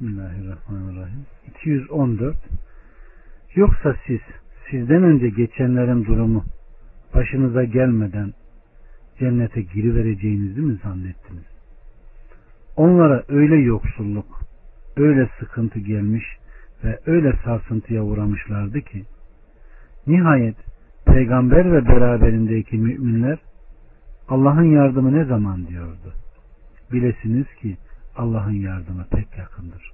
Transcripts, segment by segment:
Bismillahirrahmanirrahim. 214 Yoksa siz sizden önce geçenlerin durumu başınıza gelmeden cennete girivereceğinizi mi zannettiniz? Onlara öyle yoksulluk, öyle sıkıntı gelmiş ve öyle sarsıntıya uğramışlardı ki nihayet peygamber ve beraberindeki müminler Allah'ın yardımı ne zaman diyordu. Bilesiniz ki Allah'ın yardımı pek yakındır.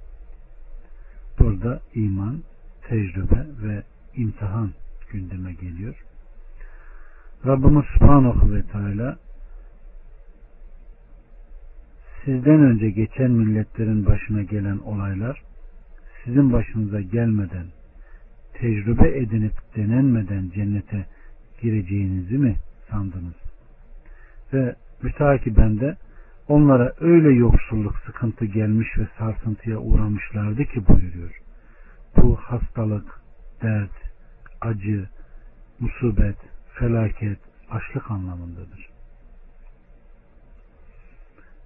Burada iman, tecrübe ve imtihan gündeme geliyor. Rabbimiz Subhanahu ve Teala sizden önce geçen milletlerin başına gelen olaylar sizin başınıza gelmeden tecrübe edinip denenmeden cennete gireceğinizi mi sandınız? Ve mütakiben de onlara öyle yoksulluk sıkıntı gelmiş ve sarsıntıya uğramışlardı ki buyuruyor. Bu hastalık, dert, acı, musibet, felaket, açlık anlamındadır.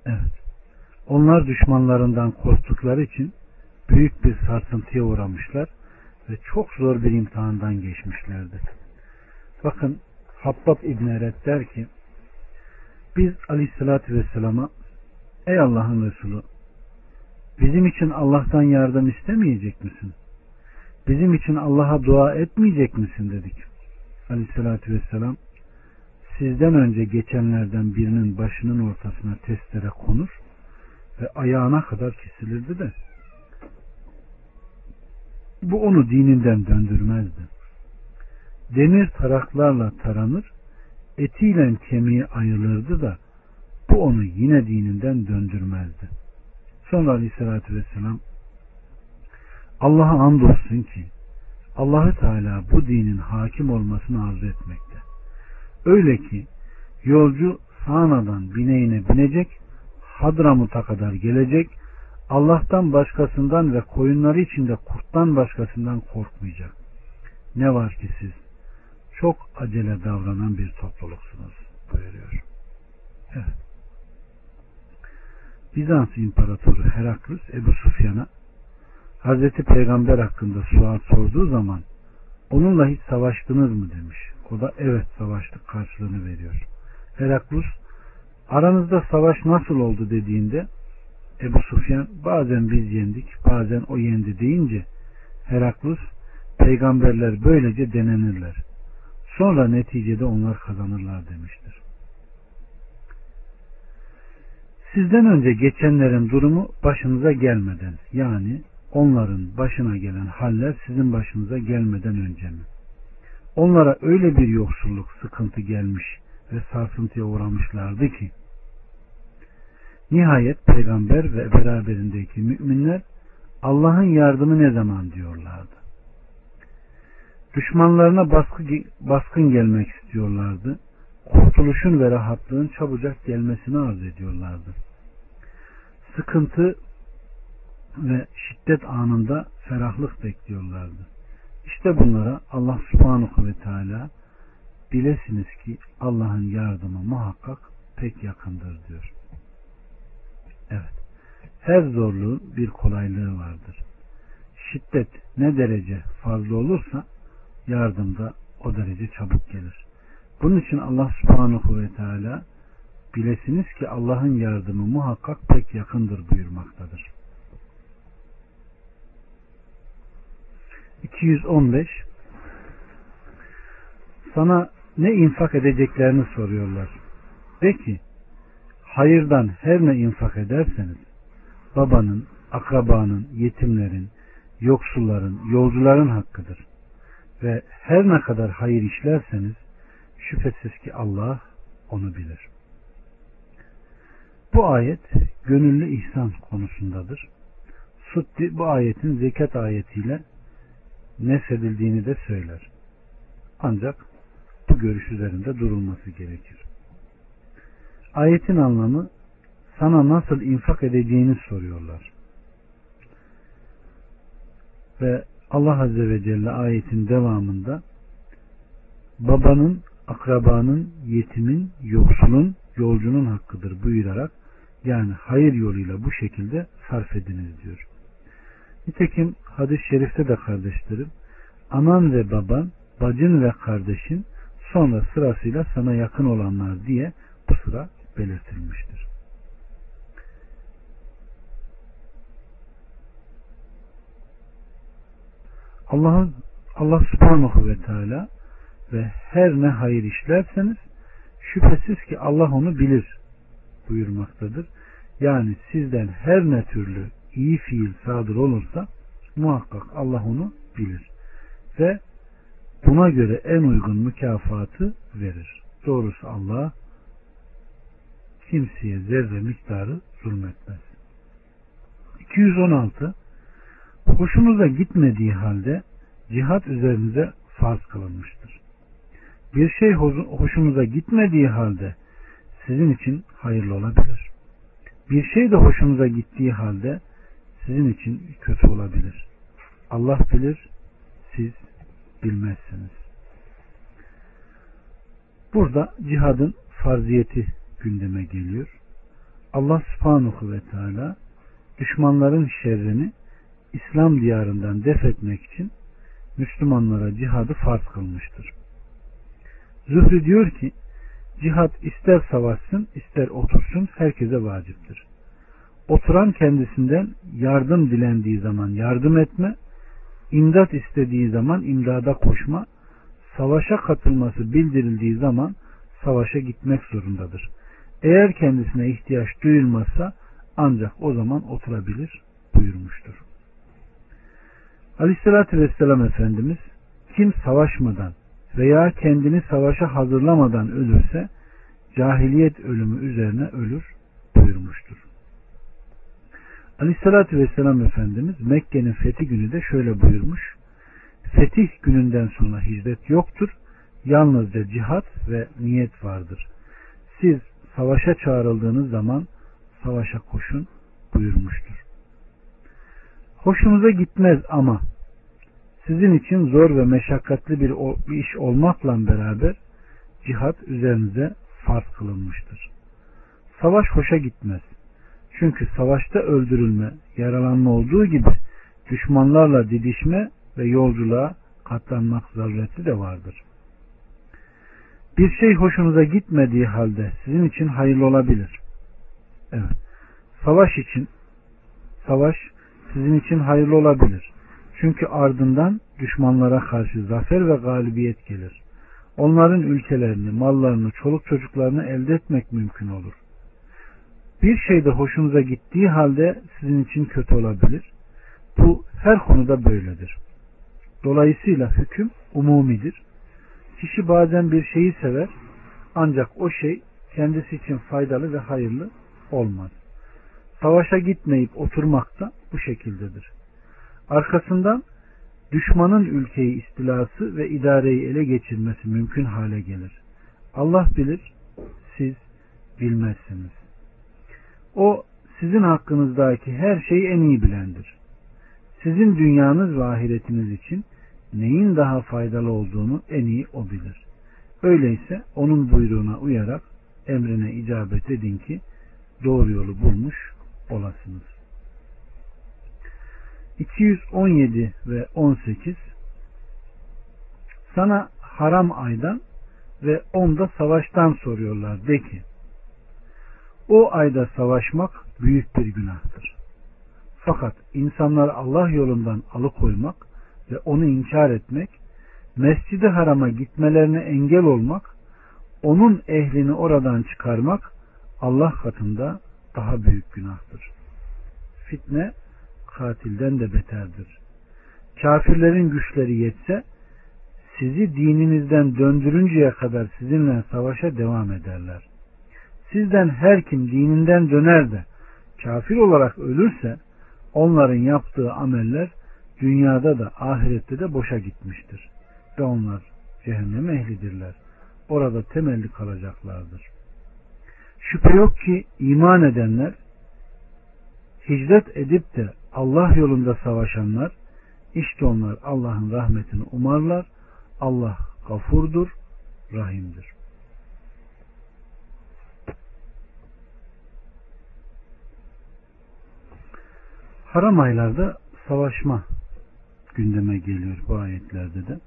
Evet. Onlar düşmanlarından korktukları için büyük bir sarsıntıya uğramışlar ve çok zor bir imtihandan geçmişlerdi. Bakın Habbab İbn Eret der ki biz aleyhissalatü vesselama ey Allah'ın Resulü bizim için Allah'tan yardım istemeyecek misin? Bizim için Allah'a dua etmeyecek misin dedik. Aleyhissalatü vesselam sizden önce geçenlerden birinin başının ortasına testere konur ve ayağına kadar kesilirdi de bu onu dininden döndürmezdi. Demir taraklarla taranır, etiyle kemiği ayrılırdı da bu onu yine dininden döndürmezdi. Sonra aleyhissalatü vesselam Allah'a andolsun ki Allahü Teala bu dinin hakim olmasını arzu etmekte. Öyle ki yolcu sağnadan bineğine binecek, Hadramut'a kadar gelecek, Allah'tan başkasından ve koyunları içinde kurttan başkasından korkmayacak. Ne var ki siz çok acele davranan bir topluluksunuz buyuruyor. Evet. Bizans İmparatoru Heraklus Ebu Sufyan'a Hazreti Peygamber hakkında sual sorduğu zaman onunla hiç savaştınız mı demiş. O da evet savaştık karşılığını veriyor. Heraklus aranızda savaş nasıl oldu dediğinde Ebu Sufyan bazen biz yendik bazen o yendi deyince Heraklus peygamberler böylece denenirler. Sonra neticede onlar kazanırlar demiştir. Sizden önce geçenlerin durumu başınıza gelmeden yani onların başına gelen haller sizin başınıza gelmeden önce mi? Onlara öyle bir yoksulluk, sıkıntı gelmiş ve sarsıntıya uğramışlardı ki nihayet peygamber ve beraberindeki müminler Allah'ın yardımı ne zaman diyorlardı. Düşmanlarına baskı, baskın gelmek istiyorlardı. Kurtuluşun ve rahatlığın çabucak gelmesini arz ediyorlardı. Sıkıntı ve şiddet anında ferahlık bekliyorlardı. İşte bunlara Allah subhanahu ve teala bilesiniz ki Allah'ın yardımı muhakkak pek yakındır diyor. Evet. Her zorluğun bir kolaylığı vardır. Şiddet ne derece fazla olursa yardım da o derece çabuk gelir. Bunun için Allah subhanahu ve teala bilesiniz ki Allah'ın yardımı muhakkak pek yakındır buyurmaktadır. 215 Sana ne infak edeceklerini soruyorlar. De ki hayırdan her ne infak ederseniz babanın, akrabanın, yetimlerin, yoksulların, yolcuların hakkıdır. Ve her ne kadar hayır işlerseniz şüphesiz ki Allah onu bilir. Bu ayet gönüllü ihsan konusundadır. Sutti bu ayetin zekat ayetiyle nesedildiğini de söyler. Ancak bu görüş üzerinde durulması gerekir. Ayetin anlamı sana nasıl infak edeceğini soruyorlar. Ve Allah Azze ve Celle ayetin devamında babanın, akrabanın, yetimin, yoksulun, yolcunun hakkıdır buyurarak yani hayır yoluyla bu şekilde sarf ediniz diyor. Nitekim hadis-i şerifte de kardeşlerim, anan ve baban, bacın ve kardeşin, sonra sırasıyla sana yakın olanlar diye bu sıra belirtilmiştir. Allah'ın Allah subhanahu ve teala ve her ne hayır işlerseniz şüphesiz ki Allah onu bilir buyurmaktadır. Yani sizden her ne türlü iyi fiil sadır olursa muhakkak Allah onu bilir. Ve buna göre en uygun mükafatı verir. Doğrusu Allah kimseye zerre miktarı zulmetmez. 216 Hoşunuza gitmediği halde cihat üzerinize farz kılınmıştır. Bir şey hoşunuza gitmediği halde sizin için hayırlı olabilir. Bir şey de hoşunuza gittiği halde sizin için kötü olabilir. Allah bilir, siz bilmezsiniz. Burada cihadın farziyeti gündeme geliyor. Allah subhanahu ve teala düşmanların şerrini İslam diyarından def etmek için Müslümanlara cihadı farz kılmıştır. Zühri diyor ki cihad ister savaşsın ister otursun herkese vaciptir. Oturan kendisinden yardım dilendiği zaman yardım etme, imdat istediği zaman imdada koşma, savaşa katılması bildirildiği zaman savaşa gitmek zorundadır. Eğer kendisine ihtiyaç duyulmazsa ancak o zaman oturabilir buyurmuştur. Aleyhissalatü Vesselam Efendimiz kim savaşmadan veya kendini savaşa hazırlamadan ölürse cahiliyet ölümü üzerine ölür buyurmuştur. Aleyhissalatü Vesselam Efendimiz Mekke'nin fethi günü de şöyle buyurmuş. Fetih gününden sonra hicret yoktur. Yalnızca cihat ve niyet vardır. Siz savaşa çağrıldığınız zaman savaşa koşun buyurmuştur. Hoşunuza gitmez ama sizin için zor ve meşakkatli bir iş olmakla beraber cihat üzerinize farz kılınmıştır. Savaş hoşa gitmez. Çünkü savaşta öldürülme, yaralanma olduğu gibi düşmanlarla didişme ve yolculuğa katlanmak zarureti de vardır. Bir şey hoşunuza gitmediği halde sizin için hayırlı olabilir. Evet. Savaş için savaş sizin için hayırlı olabilir. Çünkü ardından düşmanlara karşı zafer ve galibiyet gelir. Onların ülkelerini, mallarını, çoluk çocuklarını elde etmek mümkün olur. Bir şey de hoşunuza gittiği halde sizin için kötü olabilir. Bu her konuda böyledir. Dolayısıyla hüküm umumidir. Kişi bazen bir şeyi sever ancak o şey kendisi için faydalı ve hayırlı olmaz. Savaşa gitmeyip oturmak da bu şekildedir. Arkasından düşmanın ülkeyi istilası ve idareyi ele geçirmesi mümkün hale gelir. Allah bilir, siz bilmezsiniz. O sizin hakkınızdaki her şeyi en iyi bilendir. Sizin dünyanız ve ahiretiniz için neyin daha faydalı olduğunu en iyi o bilir. Öyleyse onun buyruğuna uyarak emrine icabet edin ki doğru yolu bulmuş olasınız. 217 ve 18 Sana haram aydan ve onda savaştan soruyorlar. De ki o ayda savaşmak büyük bir günahtır. Fakat insanlar Allah yolundan alıkoymak ve onu inkar etmek, mescidi harama gitmelerine engel olmak, onun ehlini oradan çıkarmak Allah katında daha büyük günahtır. Fitne katilden de beterdir. Kafirlerin güçleri yetse sizi dininizden döndürünceye kadar sizinle savaşa devam ederler. Sizden her kim dininden döner de kafir olarak ölürse onların yaptığı ameller dünyada da ahirette de boşa gitmiştir. Ve onlar cehennem ehlidirler. Orada temelli kalacaklardır. Şüphe yok ki iman edenler hicret edip de Allah yolunda savaşanlar işte onlar Allah'ın rahmetini umarlar. Allah gafurdur, rahimdir. Haram aylarda savaşma gündeme geliyor bu ayetlerde de.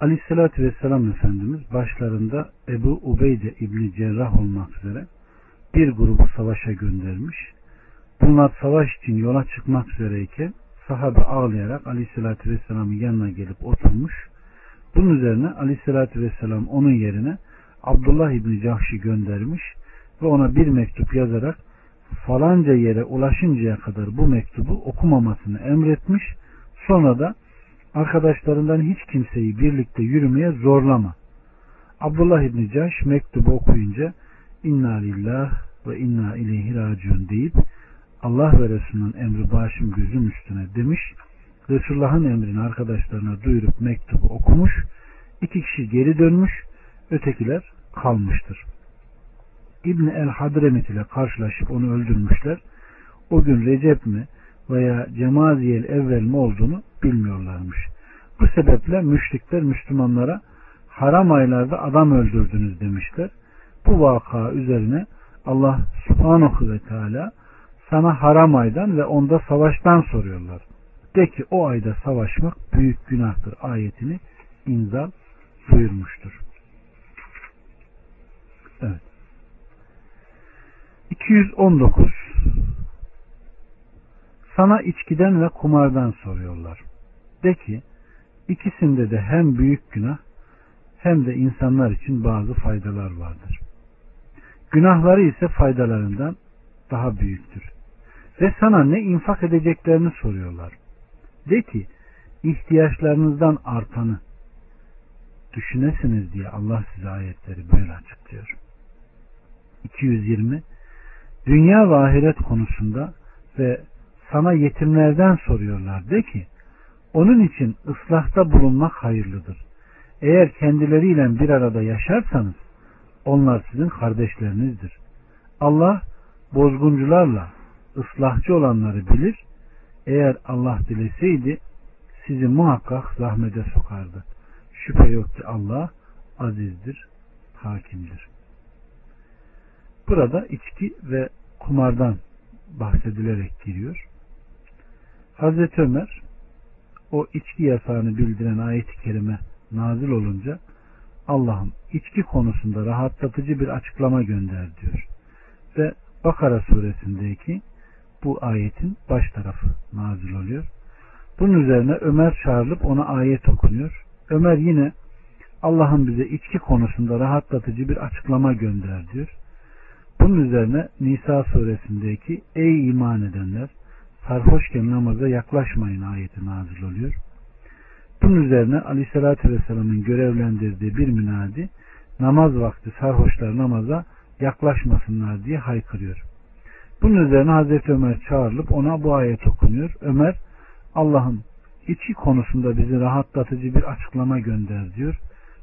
Aleyhissalatü Vesselam Efendimiz başlarında Ebu Ubeyde İbni Cerrah olmak üzere bir grubu savaşa göndermiş. Bunlar savaş için yola çıkmak üzereyken sahabe ağlayarak Aleyhisselatü Vesselam'ın yanına gelip oturmuş. Bunun üzerine Aleyhisselatü Vesselam onun yerine Abdullah İbni Cahşi göndermiş ve ona bir mektup yazarak falanca yere ulaşıncaya kadar bu mektubu okumamasını emretmiş. Sonra da arkadaşlarından hiç kimseyi birlikte yürümeye zorlama. Abdullah İbni Cahş mektubu okuyunca inna lillah ve inna ileyhi raciun deyip Allah ve Resulünün emri başım gözüm üstüne demiş. Resulullah'ın emrini arkadaşlarına duyurup mektubu okumuş. İki kişi geri dönmüş. Ötekiler kalmıştır. İbni el Hadremit ile karşılaşıp onu öldürmüşler. O gün Recep mi veya Cemaziyel evvel mi olduğunu bilmiyorlarmış. Bu sebeple müşrikler Müslümanlara haram aylarda adam öldürdünüz demişler. Bu vaka üzerine Allah subhanahu ve teala sana haram aydan ve onda savaştan soruyorlar. De ki o ayda savaşmak büyük günahtır ayetini inzal buyurmuştur. Evet. 219 Sana içkiden ve kumardan soruyorlar. De ki ikisinde de hem büyük günah hem de insanlar için bazı faydalar vardır. Günahları ise faydalarından daha büyüktür. Ve sana ne infak edeceklerini soruyorlar. De ki ihtiyaçlarınızdan artanı düşünesiniz diye Allah size ayetleri böyle açıklıyor. 220 Dünya ve ahiret konusunda ve sana yetimlerden soruyorlar. De ki onun için ıslahta bulunmak hayırlıdır. Eğer kendileriyle bir arada yaşarsanız onlar sizin kardeşlerinizdir. Allah bozguncularla ıslahçı olanları bilir. Eğer Allah dileseydi sizi muhakkak zahmete sokardı. Şüphe yok ki Allah azizdir, hakimdir. Burada içki ve kumardan bahsedilerek giriyor. Hazreti Ömer o içki yasağını bildiren ayet-i kerime nazil olunca Allah'ım içki konusunda rahatlatıcı bir açıklama gönder diyor. Ve Bakara suresindeki bu ayetin baş tarafı nazil oluyor. Bunun üzerine Ömer çağrılıp ona ayet okunuyor. Ömer yine Allah'ın bize içki konusunda rahatlatıcı bir açıklama gönder diyor. Bunun üzerine Nisa suresindeki ey iman edenler sarhoşken namaza yaklaşmayın ayeti nazil oluyor. Bunun üzerine Aleyhisselatü Vesselam'ın görevlendirdiği bir münadi namaz vakti sarhoşlar namaza yaklaşmasınlar diye haykırıyor. Bunun üzerine Hazreti Ömer çağrılıp ona bu ayet okunuyor. Ömer Allah'ım içi konusunda bizi rahatlatıcı bir açıklama gönder diyor.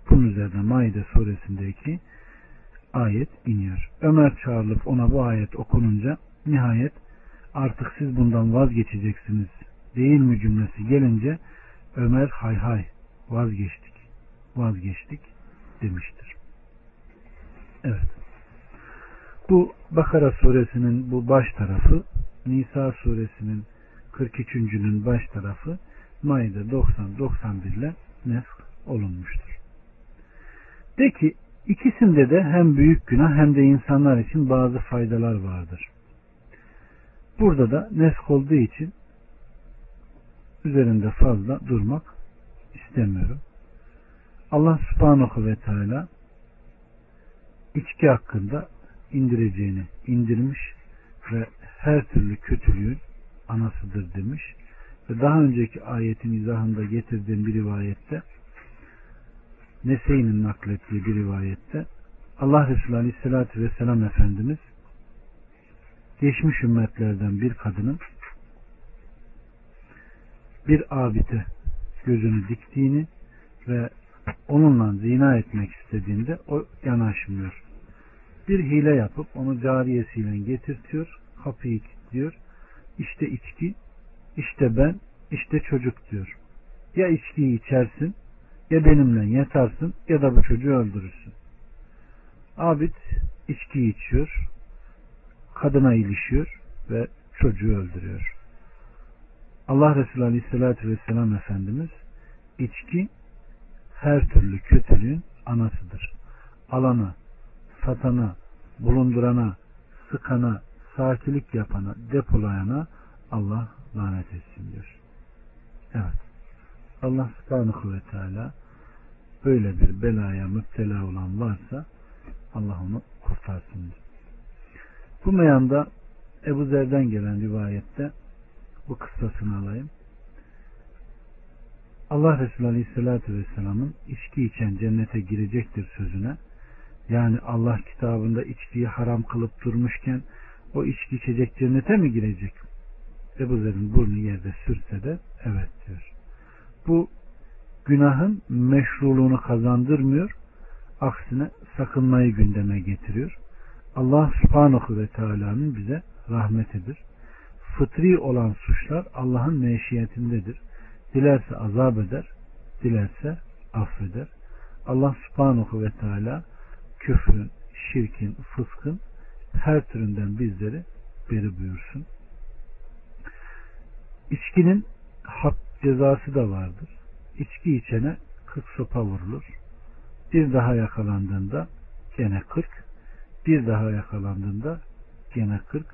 Bunun üzerine Maide suresindeki ayet iniyor. Ömer çağrılıp ona bu ayet okununca nihayet artık siz bundan vazgeçeceksiniz değil mi cümlesi gelince Ömer hay hay vazgeçtik vazgeçtik demiştir. Evet. Bu Bakara suresinin bu baş tarafı Nisa suresinin 43.'ünün baş tarafı Maide 90-91 ile nesk olunmuştur. De ki ikisinde de hem büyük günah hem de insanlar için bazı faydalar vardır. Burada da nesk olduğu için üzerinde fazla durmak istemiyorum. Allah subhanahu ve teala içki hakkında indireceğini indirmiş ve her türlü kötülüğün anasıdır demiş. Ve daha önceki ayetin izahında getirdiğim bir rivayette Nese'nin naklettiği bir rivayette Allah Resulü Aleyhisselatü Vesselam Efendimiz geçmiş ümmetlerden bir kadının bir abite gözünü diktiğini ve onunla zina etmek istediğinde o yanaşmıyor. Bir hile yapıp onu cariyesiyle getirtiyor, kapıyı kilitliyor. İşte içki, işte ben, işte çocuk diyor. Ya içkiyi içersin, ya benimle yatarsın ya da bu çocuğu öldürürsün. Abid içkiyi içiyor, kadına ilişiyor ve çocuğu öldürüyor. Allah Resulü Aleyhisselatü Vesselam Efendimiz içki her türlü kötülüğün anasıdır. Alana, satana, bulundurana, sıkana, sakilik yapana, depolayana Allah lanet etsin diyor. Evet. Allah subhanahu ve teala böyle bir belaya müptela olan varsa Allah onu kurtarsın diyor. Bu meyanda Ebu Zer'den gelen rivayette bu kıssasını alayım. Allah Resulü Aleyhisselatü Vesselam'ın içki içen cennete girecektir sözüne yani Allah kitabında içkiyi haram kılıp durmuşken o içki içecek cennete mi girecek? Ebu Zer'in burnu yerde sürse de evet diyor. Bu günahın meşruluğunu kazandırmıyor. Aksine sakınmayı gündeme getiriyor. Allah subhanahu ve teala'nın bize rahmetidir. Fıtri olan suçlar Allah'ın meşiyetindedir. Dilerse azap eder, dilerse affeder. Allah subhanahu ve teala küfrün, şirkin, fıskın her türünden bizleri beri buyursun. İçkinin hak cezası da vardır. İçki içene 40 sopa vurulur. Bir daha yakalandığında gene 40. Bir daha yakalandığında gene 40.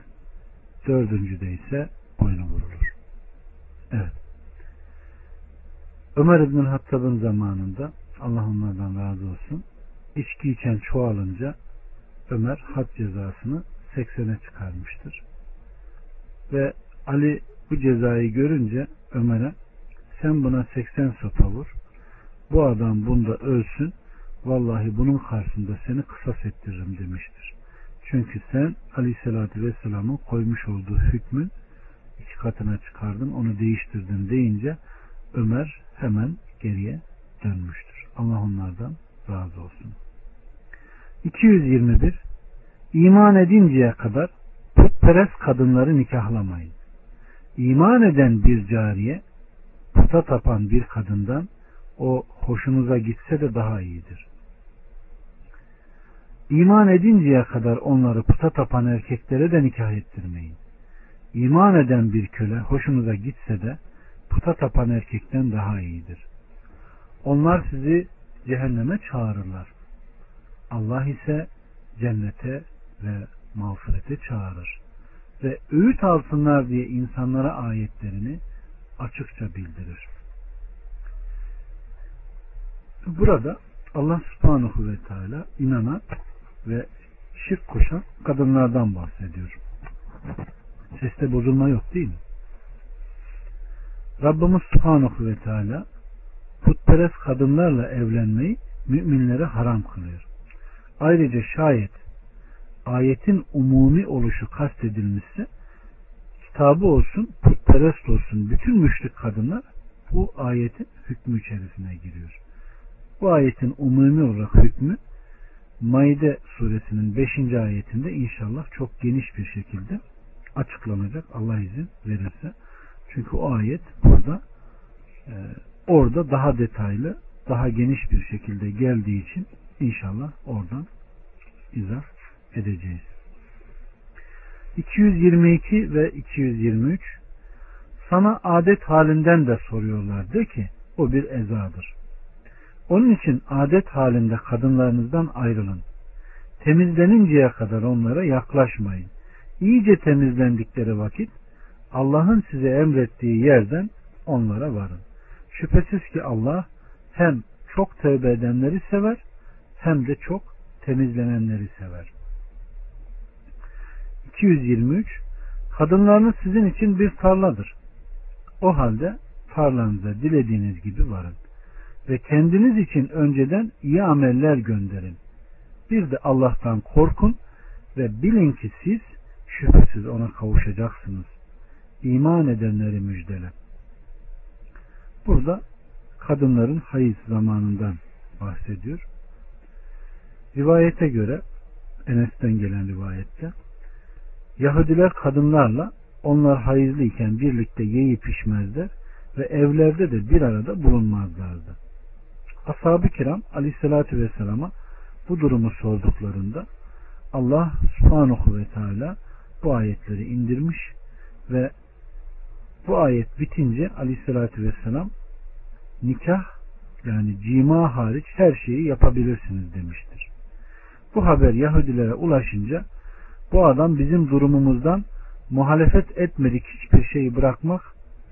Dördüncüde ise boynu vurulur. Evet. Ömer İbn Hattab'ın zamanında Allah onlardan razı olsun içki içen çoğalınca Ömer had cezasını 80'e çıkarmıştır. Ve Ali bu cezayı görünce Ömer'e sen buna 80 sopa vur. Bu adam bunda ölsün. Vallahi bunun karşısında seni kısas ettiririm demiştir. Çünkü sen Aleyhisselatü Vesselam'ın koymuş olduğu hükmün iki katına çıkardın, onu değiştirdin deyince Ömer hemen geriye dönmüştür. Allah onlardan razı olsun. 221 İman edinceye kadar putperest kadınları nikahlamayın. İman eden bir cariye puta tapan bir kadından o hoşunuza gitse de daha iyidir. İman edinceye kadar onları puta tapan erkeklere de nikah ettirmeyin. İman eden bir köle hoşunuza gitse de puta tapan erkekten daha iyidir. Onlar sizi cehenneme çağırırlar. Allah ise cennete ve mağfirete çağırır. Ve öğüt alsınlar diye insanlara ayetlerini açıkça bildirir. Burada Allah subhanahu ve teala inanan ve şirk koşan kadınlardan bahsediyor. Seste bozulma yok değil mi? Rabbimiz subhanahu ve teala putperest kadınlarla evlenmeyi müminlere haram kılıyor. Ayrıca şayet ayetin umumi oluşu kastedilmişse kitabı olsun, putperest olsun bütün müşrik kadınlar bu ayetin hükmü içerisine giriyor. Bu ayetin umumi olarak hükmü Maide suresinin 5. ayetinde inşallah çok geniş bir şekilde açıklanacak Allah izin verirse. Çünkü o ayet burada e, orada daha detaylı, daha geniş bir şekilde geldiği için İnşallah oradan izah edeceğiz. 222 ve 223 sana adet halinden de soruyorlar. De ki o bir ezadır. Onun için adet halinde kadınlarınızdan ayrılın. Temizleninceye kadar onlara yaklaşmayın. İyice temizlendikleri vakit Allah'ın size emrettiği yerden onlara varın. Şüphesiz ki Allah hem çok tövbe edenleri sever hem de çok temizlenenleri sever. 223 Kadınlarınız sizin için bir tarladır. O halde tarlanıza dilediğiniz gibi varın. Ve kendiniz için önceden iyi ameller gönderin. Bir de Allah'tan korkun ve bilin ki siz şüphesiz ona kavuşacaksınız. İman edenleri müjdele. Burada kadınların hayız zamanından bahsediyor. Rivayete göre Enes'ten gelen rivayette Yahudiler kadınlarla onlar hayızlıyken birlikte yiyip içmezler ve evlerde de bir arada bulunmazlardı. Ashab-ı kiram aleyhissalatü vesselama bu durumu sorduklarında Allah subhanahu ve teala bu ayetleri indirmiş ve Bu ayet bitince aleyhissalatü vesselam nikah yani cima hariç her şeyi yapabilirsiniz demiştir. Bu haber Yahudilere ulaşınca bu adam bizim durumumuzdan muhalefet etmedik hiçbir şeyi bırakmak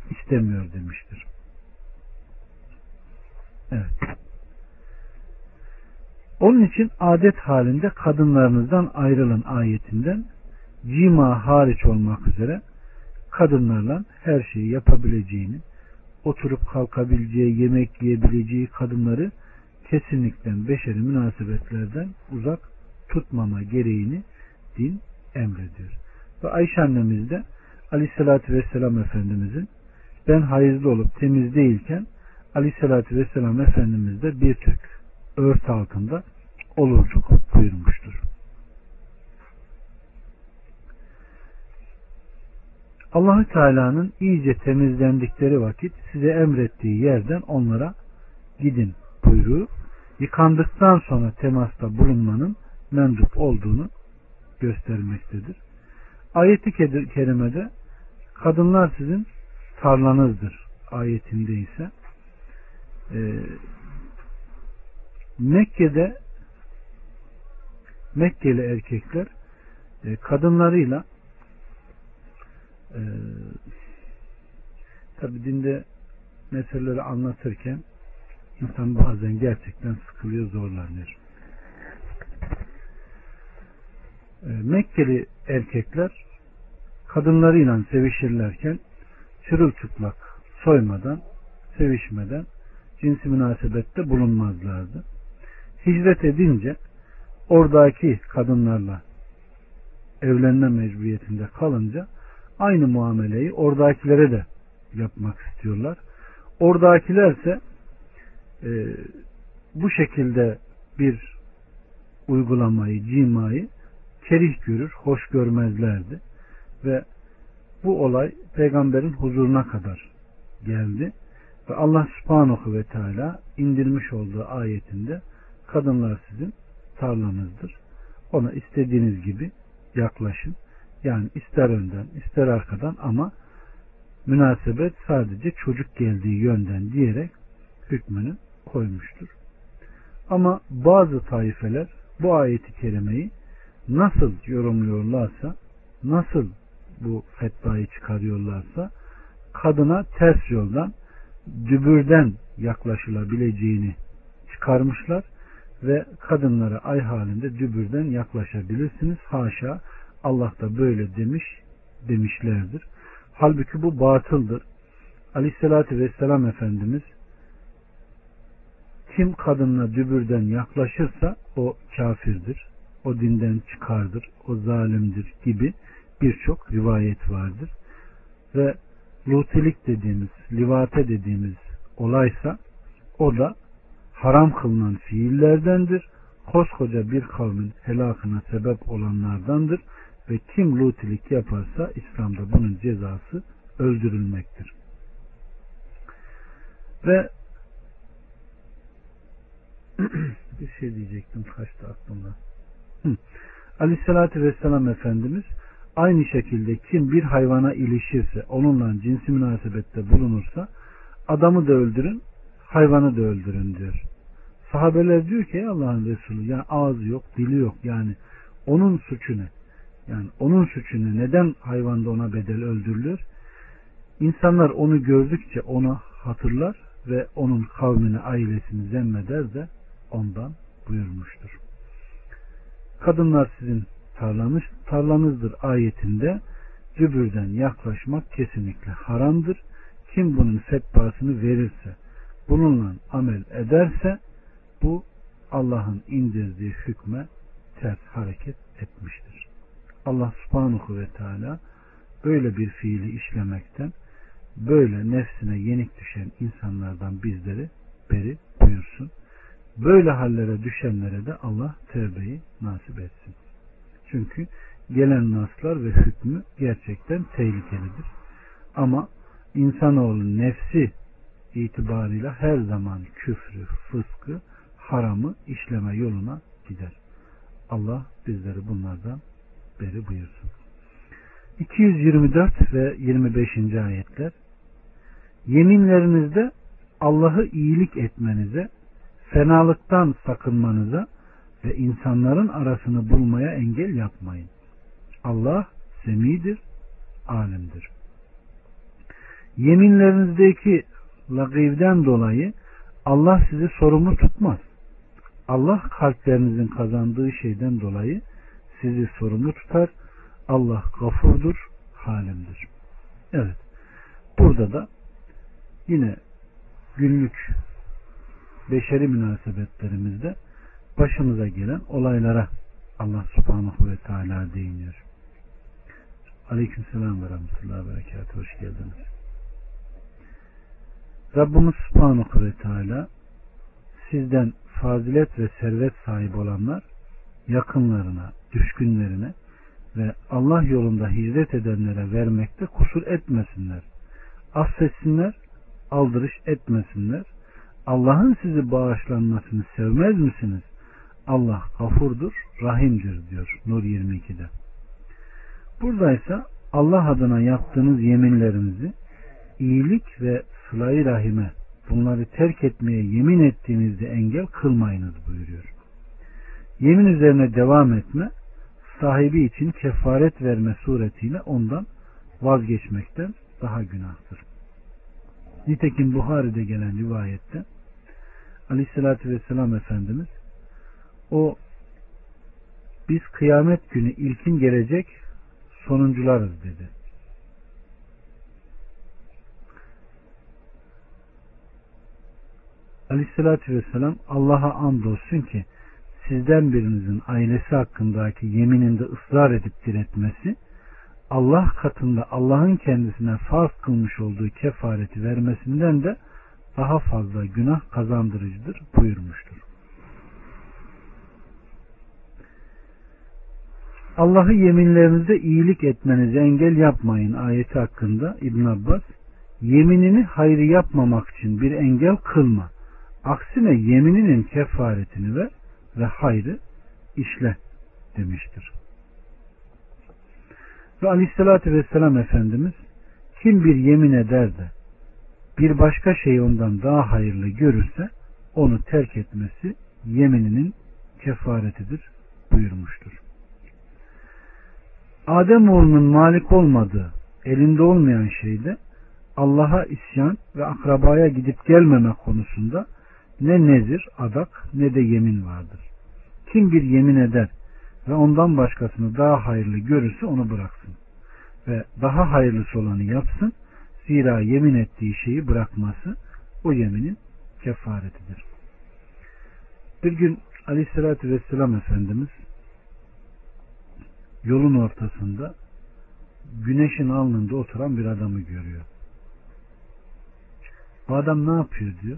istemiyor demiştir. Onun için adet halinde kadınlarınızdan ayrılın ayetinden cima hariç olmak üzere kadınlarla her şeyi yapabileceğini, oturup kalkabileceği, yemek yiyebileceği kadınları kesinlikle beşeri münasebetlerden uzak tutmama gereğini din emrediyor. Ve Ayşe annemiz de Aleyhisselatü Vesselam Efendimizin ben hayızlı olup temiz değilken Aleyhisselatü Vesselam Efendimiz de bir tük ört altında olurduk buyurmuştur. Allahü Teala'nın iyice temizlendikleri vakit size emrettiği yerden onlara gidin buyruğu yıkandıktan sonra temasta bulunmanın mendup olduğunu göstermektedir. Ayeti kerimede kadınlar sizin tarlanızdır ayetinde ise e, Mekke'de Mekkeli erkekler e, kadınlarıyla e, tabi dinde meseleleri anlatırken insan bazen gerçekten sıkılıyor, zorlanıyor. E, Mekkeli erkekler kadınlarıyla sevişirlerken çırılçıplak soymadan, sevişmeden cinsi münasebette bulunmazlardı. Hicret edince oradaki kadınlarla evlenme mecburiyetinde kalınca aynı muameleyi oradakilere de yapmak istiyorlar. Oradakilerse e, bu şekilde bir uygulamayı, cimayı kerih görür, hoş görmezlerdi. Ve bu olay peygamberin huzuruna kadar geldi. Ve Allah subhanahu ve teala indirmiş olduğu ayetinde kadınlar sizin tarlanızdır. Ona istediğiniz gibi yaklaşın. Yani ister önden ister arkadan ama münasebet sadece çocuk geldiği yönden diyerek hükmünü koymuştur. Ama bazı taifeler bu ayeti kerimeyi nasıl yorumluyorlarsa, nasıl bu fetvayı çıkarıyorlarsa kadına ters yoldan dübürden yaklaşılabileceğini çıkarmışlar ve kadınlara ay halinde dübürden yaklaşabilirsiniz. Haşa Allah da böyle demiş demişlerdir. Halbuki bu batıldır. Aleyhissalatü Vesselam Efendimiz kim kadınla dübürden yaklaşırsa o kafirdir. O dinden çıkardır. O zalimdir gibi birçok rivayet vardır. Ve lutilik dediğimiz, livate dediğimiz olaysa o da haram kılınan fiillerdendir. Koskoca bir kavmin helakına sebep olanlardandır ve kim lutilik yaparsa İslam'da bunun cezası öldürülmektir. Ve bir şey diyecektim kaçtı aklımda. Aleyhissalatü Vesselam Efendimiz aynı şekilde kim bir hayvana ilişirse onunla cinsi münasebette bulunursa adamı da öldürün hayvanı da öldürün diyor. Sahabeler diyor ki Allah'ın Resulü yani ağzı yok dili yok yani onun suçu ne? Yani onun suçu ne? Neden hayvanda ona bedel öldürülür? İnsanlar onu gördükçe ona hatırlar ve onun kavmini, ailesini zemmeder de ondan buyurmuştur. Kadınlar sizin tarlanız, tarlanızdır ayetinde cübürden yaklaşmak kesinlikle haramdır. Kim bunun fetvasını verirse, bununla amel ederse bu Allah'ın indirdiği hükme ters hareket etmiştir. Allah subhanahu ve teala böyle bir fiili işlemekten böyle nefsine yenik düşen insanlardan bizleri beri buyursun. Böyle hallere düşenlere de Allah tövbeyi nasip etsin. Çünkü gelen naslar ve hükmü gerçekten tehlikelidir. Ama insanoğlu nefsi itibarıyla her zaman küfrü, fıskı, haramı işleme yoluna gider. Allah bizleri bunlardan beri buyursun. 224 ve 25. ayetler Yeminlerinizde Allah'ı iyilik etmenize, fenalıktan sakınmanıza ve insanların arasını bulmaya engel yapmayın. Allah semidir, alimdir. Yeminlerinizdeki lagivden dolayı Allah sizi sorumlu tutmaz. Allah kalplerinizin kazandığı şeyden dolayı sizi sorumlu tutar. Allah gafurdur, halimdir. Evet. Burada da yine günlük beşeri münasebetlerimizde başımıza gelen olaylara Allah subhanahu ve teala değiniyor. Aleyküm selam ve rahmetullahi ve berekatuhu. Hoş geldiniz. Rabbimiz subhanahu ve teala sizden fazilet ve servet sahibi olanlar yakınlarına, düşkünlerine ve Allah yolunda hicret edenlere vermekte kusur etmesinler. Affetsinler, aldırış etmesinler. Allah'ın sizi bağışlanmasını sevmez misiniz? Allah gafurdur, rahimdir diyor Nur 22'de. Buradaysa Allah adına yaptığınız yeminlerinizi iyilik ve sılayı rahime bunları terk etmeye yemin ettiğinizde engel kılmayınız buyuruyor. Yemin üzerine devam etme sahibi için kefaret verme suretiyle ondan vazgeçmekten daha günahtır. Nitekim Buhari'de gelen rivayette Aleyhisselatü Vesselam Efendimiz o biz kıyamet günü ilkin gelecek sonuncularız dedi. Aleyhissalatü vesselam Allah'a andolsun ki sizden birinizin ailesi hakkındaki yemininde ısrar edip diretmesi Allah katında Allah'ın kendisine farz kılmış olduğu kefareti vermesinden de daha fazla günah kazandırıcıdır buyurmuştur. Allah'ı yeminlerinizde iyilik etmenize engel yapmayın ayeti hakkında İbn Abbas yeminini hayrı yapmamak için bir engel kılma. Aksine yemininin kefaretini ver ve hayrı işle demiştir. Ve aleyhissalatü vesselam Efendimiz kim bir yemin eder de bir başka şeyi ondan daha hayırlı görürse onu terk etmesi yemininin kefaretidir buyurmuştur. Adem oğlunun malik olmadığı, elinde olmayan şeyde Allah'a isyan ve akrabaya gidip gelmeme konusunda ne nezir, adak ne de yemin vardır. Kim bir yemin eder ve ondan başkasını daha hayırlı görürse onu bıraksın. Ve daha hayırlısı olanı yapsın. Zira yemin ettiği şeyi bırakması o yeminin kefaretidir. Bir gün Aleyhisselatü Vesselam Efendimiz yolun ortasında güneşin alnında oturan bir adamı görüyor. Bu adam ne yapıyor diyor.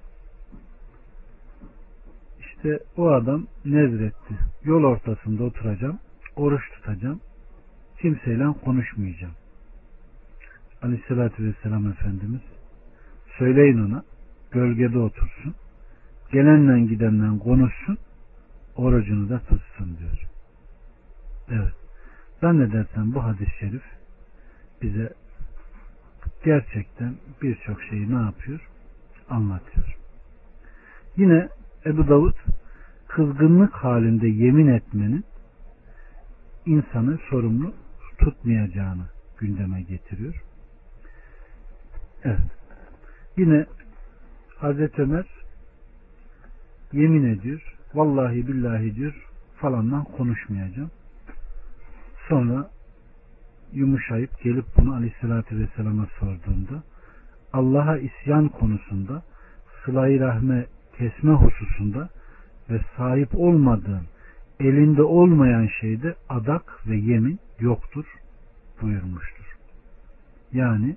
İşte o adam nezretti. Yol ortasında oturacağım, oruç tutacağım, kimseyle konuşmayacağım. Aleyhissalatü vesselam Efendimiz söyleyin ona gölgede otursun, gelenle gidenle konuşsun, orucunu da tutsun diyor. Evet. Zannedersem bu hadis-i şerif bize gerçekten birçok şeyi ne yapıyor? Anlatıyor. Yine Ebu Davud kızgınlık halinde yemin etmenin insanı sorumlu tutmayacağını gündeme getiriyor. Evet. Yine Hazreti Ömer yemin ediyor. Vallahi billahi diyor falandan konuşmayacağım. Sonra yumuşayıp gelip bunu aleyhissalatü vesselama sorduğunda Allah'a isyan konusunda sıla rahme kesme hususunda ve sahip olmadığın elinde olmayan şeyde adak ve yemin yoktur buyurmuştur. Yani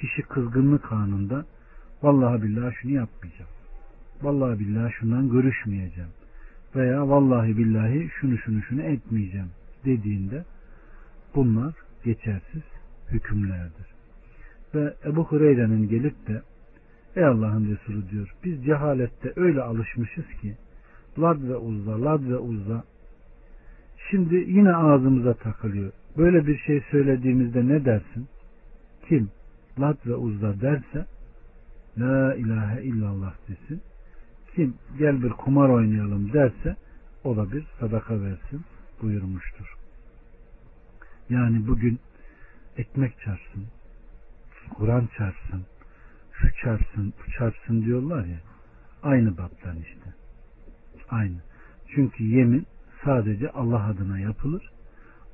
kişi kızgınlık anında vallahi billahi şunu yapmayacağım. Vallahi billahi şundan görüşmeyeceğim. Veya vallahi billahi şunu şunu şunu etmeyeceğim dediğinde bunlar geçersiz hükümlerdir. Ve Ebu Hureyre'nin gelip de Ey Allah'ın Resulü diyor biz cehalette öyle alışmışız ki Lad ve Uzza, Lad ve Uzza şimdi yine ağzımıza takılıyor. böyle bir şey söylediğimizde ne dersin? Kim Lat ve Uzza derse La ilahe illallah desin. Kim gel bir kumar oynayalım derse o da bir sadaka versin buyurmuştur. Yani bugün ekmek çarpsın, Kur'an çarpsın, şu çarpsın, bu çarpsın diyorlar ya. Aynı baptan işte. Aynı. Çünkü yemin sadece Allah adına yapılır.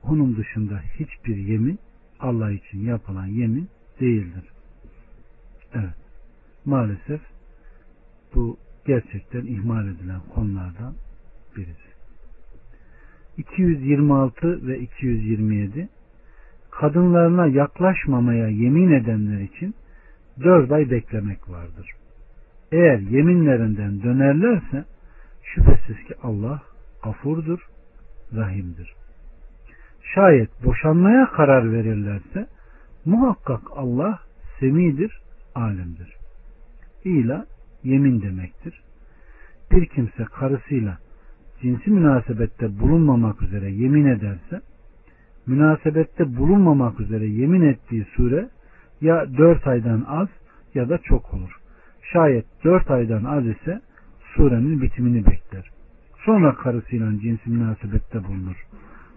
Onun dışında hiçbir yemin Allah için yapılan yemin değildir. Evet. Maalesef bu gerçekten ihmal edilen konulardan birisi. 226 ve 227 kadınlarına yaklaşmamaya yemin edenler için dört ay beklemek vardır. Eğer yeminlerinden dönerlerse şüphesiz ki Allah gafurdur, rahimdir. Şayet boşanmaya karar verirlerse muhakkak Allah semidir, alimdir. İla yemin demektir. Bir kimse karısıyla cinsi münasebette bulunmamak üzere yemin ederse münasebette bulunmamak üzere yemin ettiği süre ya dört aydan az ya da çok olur. Şayet dört aydan az ise surenin bitimini bekler. Sonra karısıyla cinsi münasebette bulunur.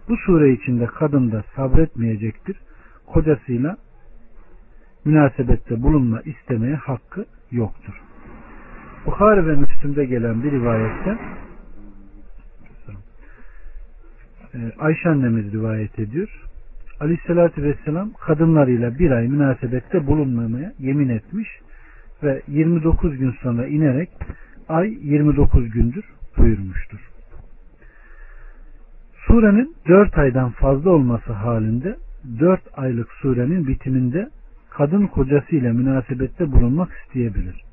Bu sure içinde kadın da sabretmeyecektir. Kocasıyla münasebette bulunma istemeye hakkı yoktur. Bukhari ve Müslüm'de gelen bir rivayette e, Ayşe annemiz rivayet ediyor. Aleyhissalatü Vesselam kadınlarıyla bir ay münasebette bulunmamaya yemin etmiş ve 29 gün sonra inerek ay 29 gündür buyurmuştur. Surenin 4 aydan fazla olması halinde 4 aylık surenin bitiminde kadın kocasıyla münasebette bulunmak isteyebilir.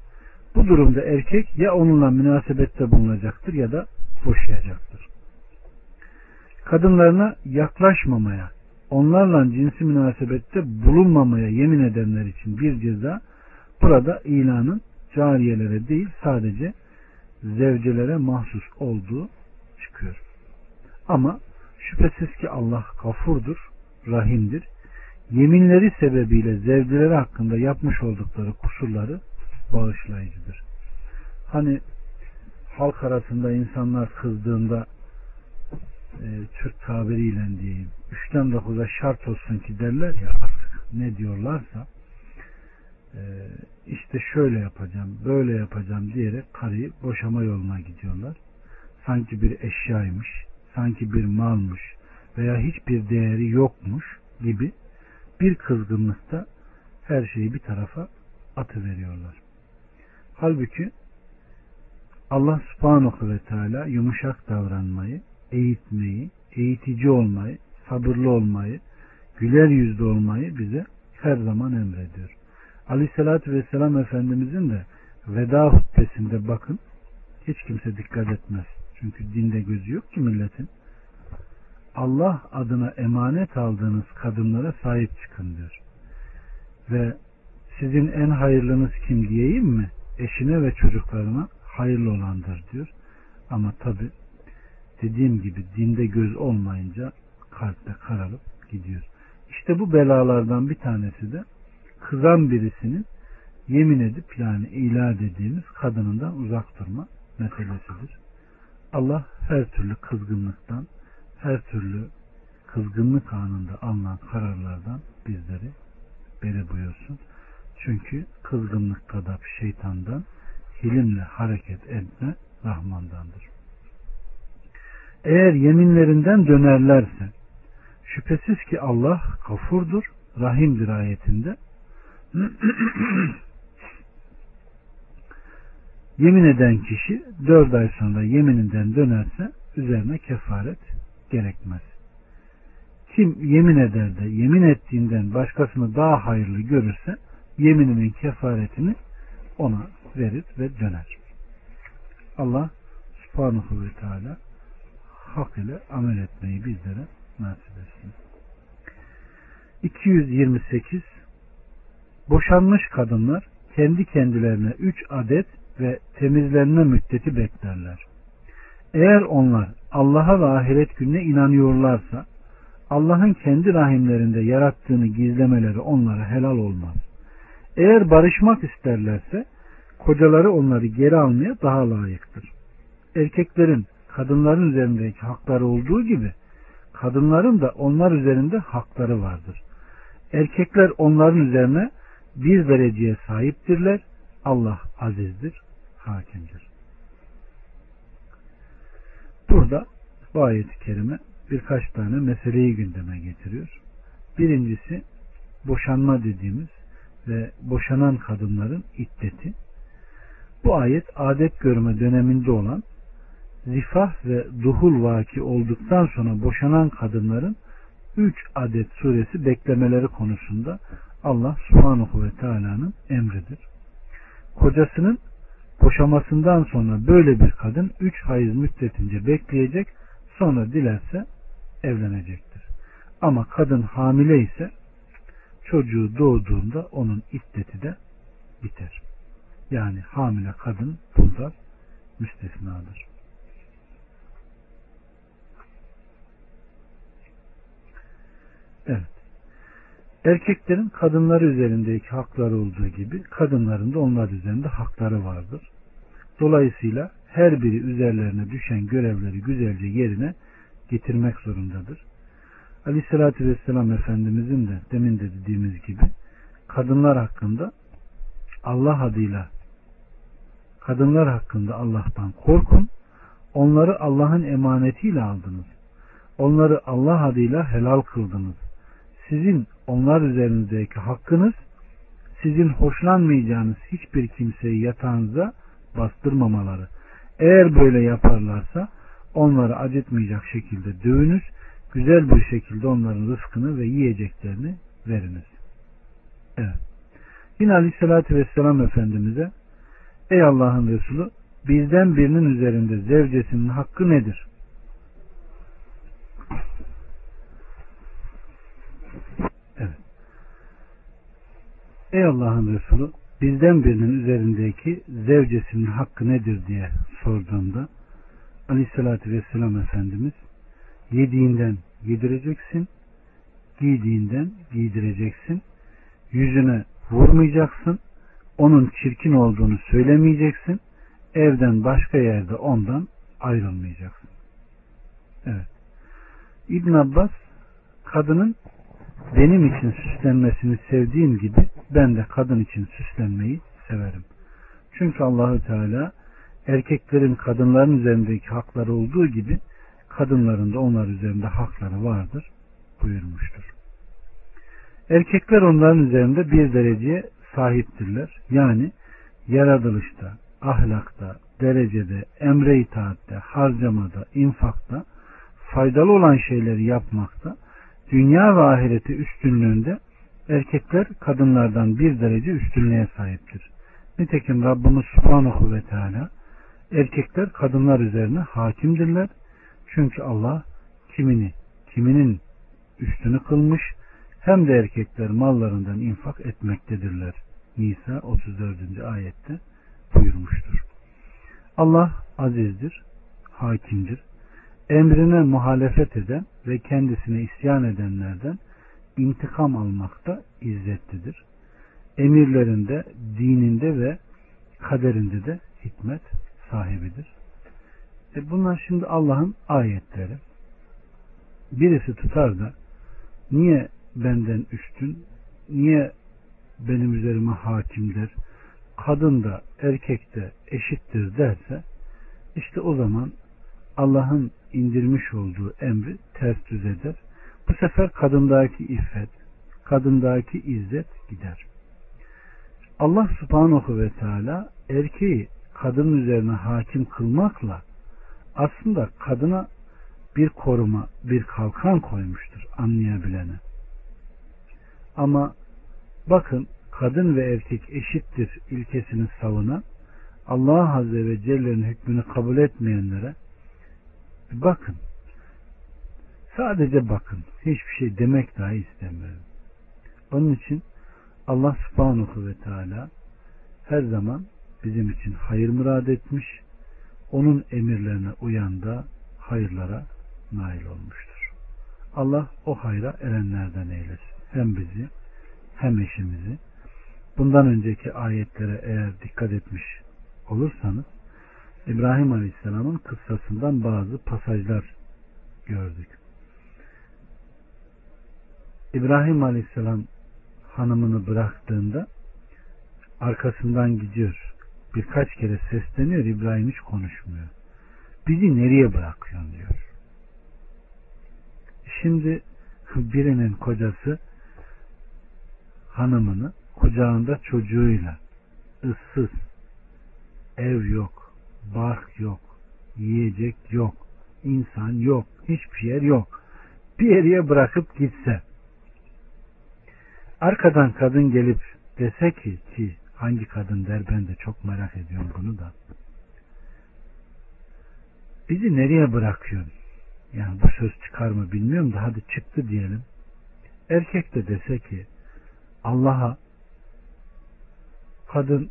Bu durumda erkek ya onunla münasebette bulunacaktır ya da boşayacaktır. Kadınlarına yaklaşmamaya, onlarla cinsi münasebette bulunmamaya yemin edenler için bir ceza burada ilanın cariyelere değil sadece zevcelere mahsus olduğu çıkıyor. Ama şüphesiz ki Allah gafurdur, rahimdir. Yeminleri sebebiyle zevceleri hakkında yapmış oldukları kusurları bağışlayıcıdır. Hani halk arasında insanlar kızdığında e, Türk tabiriyle diyeyim üçten dokuza şart olsun ki derler ya artık ne diyorlarsa e, işte şöyle yapacağım böyle yapacağım diyerek karıyı boşama yoluna gidiyorlar. Sanki bir eşyaymış sanki bir malmış veya hiçbir değeri yokmuş gibi bir kızgınlıkta her şeyi bir tarafa atıveriyorlar. Halbuki Allah subhanahu ve teala yumuşak davranmayı, eğitmeyi, eğitici olmayı, sabırlı olmayı, güler yüzlü olmayı bize her zaman emrediyor. Aleyhissalatü vesselam Efendimizin de veda hutbesinde bakın hiç kimse dikkat etmez. Çünkü dinde gözü yok ki milletin. Allah adına emanet aldığınız kadınlara sahip çıkın diyor. Ve sizin en hayırlınız kim diyeyim mi? Eşine ve çocuklarına hayırlı olandır diyor. Ama tabi dediğim gibi dinde göz olmayınca kalpte kararıp gidiyor. İşte bu belalardan bir tanesi de kızan birisinin yemin edip yani ilah dediğimiz kadınından uzak durma meselesidir. Allah her türlü kızgınlıktan, her türlü kızgınlık anında alınan kararlardan bizleri beri buyursun. Çünkü kızgınlık kadar şeytandan, hilimle hareket etme Rahmandandır. Eğer yeminlerinden dönerlerse şüphesiz ki Allah kafurdur, rahimdir ayetinde yemin eden kişi dört ay sonra yemininden dönerse üzerine kefaret gerekmez. Kim yemin eder de yemin ettiğinden başkasını daha hayırlı görürse yemininin kefaretini ona verir ve döner. Allah subhanahu ve teala hak ile amel etmeyi bizlere nasip etsin. 228 Boşanmış kadınlar kendi kendilerine üç adet ve temizlenme müddeti beklerler. Eğer onlar Allah'a ve ahiret gününe inanıyorlarsa Allah'ın kendi rahimlerinde yarattığını gizlemeleri onlara helal olmaz. Eğer barışmak isterlerse kocaları onları geri almaya daha layıktır. Erkeklerin kadınların üzerindeki hakları olduğu gibi kadınların da onlar üzerinde hakları vardır. Erkekler onların üzerine bir dereceye sahiptirler. Allah azizdir, hakimdir. Burada bu ayet-i kerime birkaç tane meseleyi gündeme getiriyor. Birincisi boşanma dediğimiz ve boşanan kadınların iddeti. Bu ayet adet görme döneminde olan zifah ve duhul vaki olduktan sonra boşanan kadınların 3 adet suresi beklemeleri konusunda Allah subhanahu ve teala'nın emridir. Kocasının boşamasından sonra böyle bir kadın 3 hayız müddetince bekleyecek sonra dilerse evlenecektir. Ama kadın hamile ise çocuğu doğduğunda onun iddeti de biter. Yani hamile kadın burada müstesnadır. Evet. Erkeklerin kadınları üzerindeki hakları olduğu gibi kadınların da onlar üzerinde hakları vardır. Dolayısıyla her biri üzerlerine düşen görevleri güzelce yerine getirmek zorundadır. Aleyhissalatü Vesselam Efendimizin de demin de dediğimiz gibi kadınlar hakkında Allah adıyla kadınlar hakkında Allah'tan korkun. Onları Allah'ın emanetiyle aldınız. Onları Allah adıyla helal kıldınız. Sizin onlar üzerinizdeki hakkınız sizin hoşlanmayacağınız hiçbir kimseyi yatağınıza bastırmamaları. Eğer böyle yaparlarsa onları acıtmayacak şekilde dövünüz, güzel bir şekilde onların rızkını ve yiyeceklerini veriniz. Evet. Yine Aleyhisselatü Vesselam Efendimiz'e Ey Allah'ın Resulü bizden birinin üzerinde zevcesinin hakkı nedir? Evet. Ey Allah'ın Resulü bizden birinin üzerindeki zevcesinin hakkı nedir diye sorduğunda Aleyhisselatü Vesselam Efendimiz yediğinden yedireceksin, giydiğinden giydireceksin, yüzüne vurmayacaksın, onun çirkin olduğunu söylemeyeceksin, evden başka yerde ondan ayrılmayacaksın. Evet. İbn Abbas kadının benim için süslenmesini sevdiğim gibi ben de kadın için süslenmeyi severim. Çünkü Allahü Teala erkeklerin kadınların üzerindeki hakları olduğu gibi kadınların da onlar üzerinde hakları vardır buyurmuştur. Erkekler onların üzerinde bir dereceye sahiptirler. Yani yaratılışta, ahlakta, derecede, emre itaatte, harcamada, infakta, faydalı olan şeyleri yapmakta, dünya ve ahireti üstünlüğünde erkekler kadınlardan bir derece üstünlüğe sahiptir. Nitekim Rabbimiz Subhanahu ve Teala erkekler kadınlar üzerine hakimdirler. Çünkü Allah kimini, kiminin üstünü kılmış hem de erkekler mallarından infak etmektedirler. Nisa 34. ayette buyurmuştur. Allah azizdir, hakimdir. Emrine muhalefet eden ve kendisine isyan edenlerden intikam almakta izzetlidir. Emirlerinde, dininde ve kaderinde de hikmet sahibidir. E bunlar şimdi Allah'ın ayetleri. Birisi tutar da niye benden üstün, niye benim üzerime hakimdir, kadın da erkek de eşittir derse işte o zaman Allah'ın indirmiş olduğu emri ters düz eder. Bu sefer kadındaki iffet, kadındaki izzet gider. Allah subhanahu ve teala erkeği kadın üzerine hakim kılmakla aslında kadına bir koruma, bir kalkan koymuştur anlayabilene. Ama bakın kadın ve erkek eşittir ilkesini savunan Allah Azze ve Celle'nin hükmünü kabul etmeyenlere bakın sadece bakın hiçbir şey demek dahi istemiyorum. Onun için Allah subhanahu ve teala her zaman bizim için hayır murad etmiş onun emirlerine uyan da hayırlara nail olmuştur. Allah o hayra erenlerden eylesin. Hem bizi hem eşimizi. Bundan önceki ayetlere eğer dikkat etmiş olursanız İbrahim Aleyhisselam'ın kıssasından bazı pasajlar gördük. İbrahim Aleyhisselam hanımını bıraktığında arkasından gidiyor. Birkaç kere sesleniyor. İbrahim hiç konuşmuyor. Bizi nereye bırakıyorsun diyor. Şimdi birinin kocası hanımını kucağında çocuğuyla ıssız ev yok, bark yok, yiyecek yok, insan yok, hiçbir yer yok. Bir yere bırakıp gitse arkadan kadın gelip dese ki ki hangi kadın der ben de çok merak ediyorum bunu da bizi nereye bırakıyorsun? Yani bu söz çıkar mı bilmiyorum da hadi çıktı diyelim. Erkek de dese ki Allah'a kadın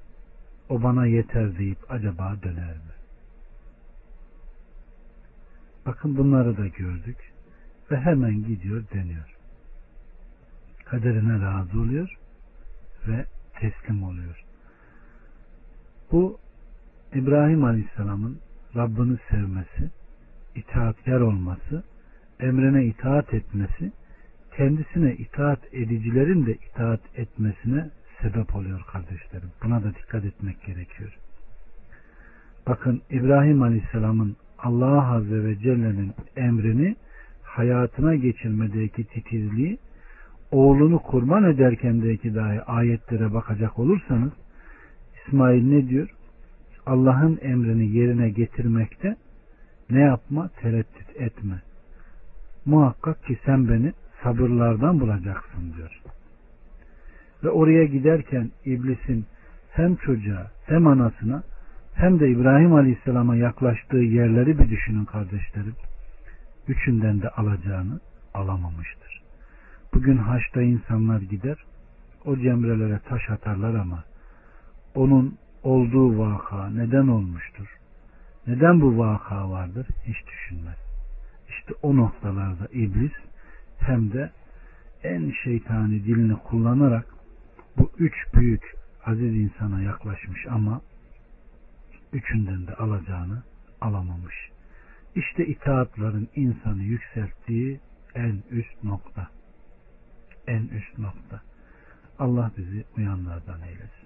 o bana yeter deyip acaba döner mi? Bakın bunları da gördük ve hemen gidiyor deniyor. Kaderine razı oluyor ve teslim oluyor. Bu İbrahim Aleyhisselam'ın Rabbini sevmesi, itaatkar olması, emrine itaat etmesi, kendisine itaat edicilerin de itaat etmesine sebep oluyor kardeşlerim. Buna da dikkat etmek gerekiyor. Bakın İbrahim Aleyhisselam'ın Allah Azze ve Celle'nin emrini hayatına geçirmedeki titizliği oğlunu kurban ederkendeki dahi ayetlere bakacak olursanız İsmail ne diyor? Allah'ın emrini yerine getirmekte ne yapma? Tereddüt etme. Muhakkak ki sen beni sabırlardan bulacaksın diyor. Ve oraya giderken iblisin hem çocuğa hem anasına hem de İbrahim Aleyhisselam'a yaklaştığı yerleri bir düşünün kardeşlerim. Üçünden de alacağını alamamıştır. Bugün haçta insanlar gider, o cemrelere taş atarlar ama onun olduğu vaka neden olmuştur? Neden bu vaka vardır? Hiç düşünmez. İşte o noktalarda iblis hem de en şeytani dilini kullanarak bu üç büyük aziz insana yaklaşmış ama üçünden de alacağını alamamış. İşte itaatların insanı yükselttiği en üst nokta. En üst nokta. Allah bizi uyanlardan eylesin.